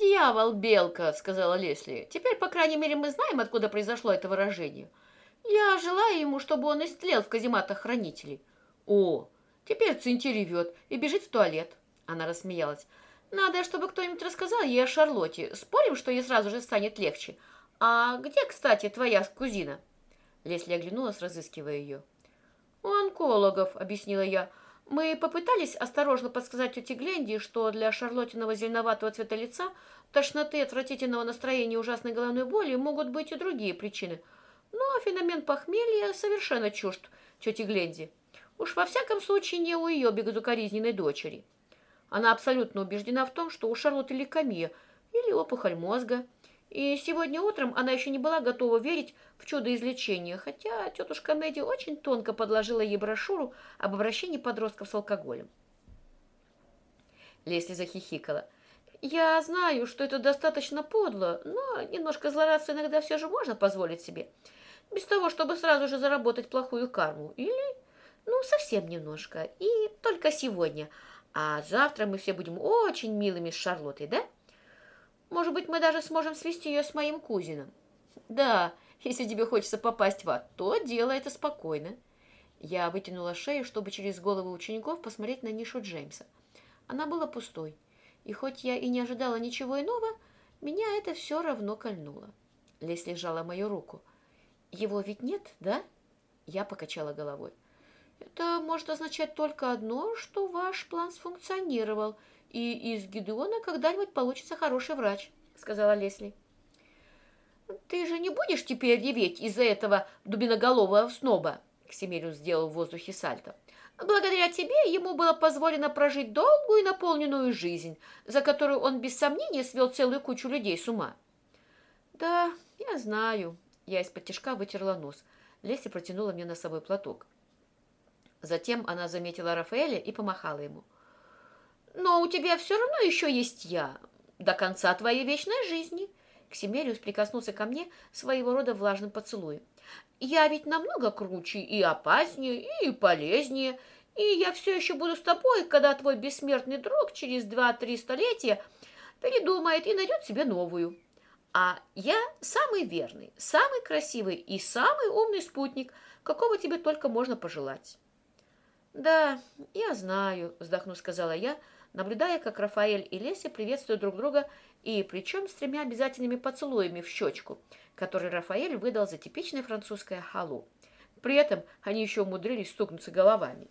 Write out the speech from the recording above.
«Дьявол, белка!» — сказала Лесли. «Теперь, по крайней мере, мы знаем, откуда произошло это выражение. Я желаю ему, чтобы он истлел в казематах хранителей». «О, теперь Цинти ревет и бежит в туалет». Она рассмеялась. «Надо, чтобы кто-нибудь рассказал ей о Шарлотте. Спорим, что ей сразу же станет легче. А где, кстати, твоя кузина?» Лесли оглянулась, разыскивая ее. «У онкологов», — объяснила я. Мы попытались осторожно подсказать тете Гленди, что для Шарлотиного зеленоватого цвета лица, тошноты, отвратительного настроения и ужасной головной боли могут быть и другие причины. Но феномен похмелья совершенно чужд тете Гленди. Уж во всяком случае не у ее безукоризненной дочери. Она абсолютно убеждена в том, что у Шарлотты лейкомия или опухоль мозга – и сегодня утром она еще не была готова верить в чудо излечения, хотя тетушка Мэдди очень тонко подложила ей брошюру об обращении подростков с алкоголем. Лесли захихикала. «Я знаю, что это достаточно подло, но немножко злорадства иногда все же можно позволить себе. Без того, чтобы сразу же заработать плохую карму. Или, ну, совсем немножко. И только сегодня. А завтра мы все будем очень милыми с Шарлоттой, да?» Может быть, мы даже сможем свести ее с моим кузином. Да, если тебе хочется попасть в ад, то делай это спокойно. Я вытянула шею, чтобы через головы учеников посмотреть на нишу Джеймса. Она была пустой, и хоть я и не ожидала ничего иного, меня это все равно кольнуло. Лесли сжала мою руку. «Его ведь нет, да?» Я покачала головой. «Это может означать только одно, что ваш план сфункционировал, и из Гедеона когда-нибудь получится хороший врач», — сказала Лесли. «Ты же не будешь теперь реветь из-за этого дубиноголового сноба?» Ксимериус сделал в воздухе сальто. «Благодаря тебе ему было позволено прожить долгую и наполненную жизнь, за которую он без сомнения свел целую кучу людей с ума». «Да, я знаю». Я из-под тяжка вытерла нос. Лесли протянула мне носовой платок. Затем она заметила Рафаэля и помахала ему. Но у тебя все равно еще есть я до конца твоей вечной жизни. Ксимериус прикоснулся ко мне своего рода влажным поцелуем. Я ведь намного круче и опаснее, и полезнее, и я все еще буду с тобой, когда твой бессмертный друг через два-три столетия передумает и найдет себе новую. А я самый верный, самый красивый и самый умный спутник, какого тебе только можно пожелать. Да, я знаю, вздохнув, сказала я, — наблюдая, как Рафаэль и Леся приветствуют друг друга, и причем с тремя обязательными поцелуями в щечку, который Рафаэль выдал за типичное французское «халу». При этом они еще умудрились стукнуться головами.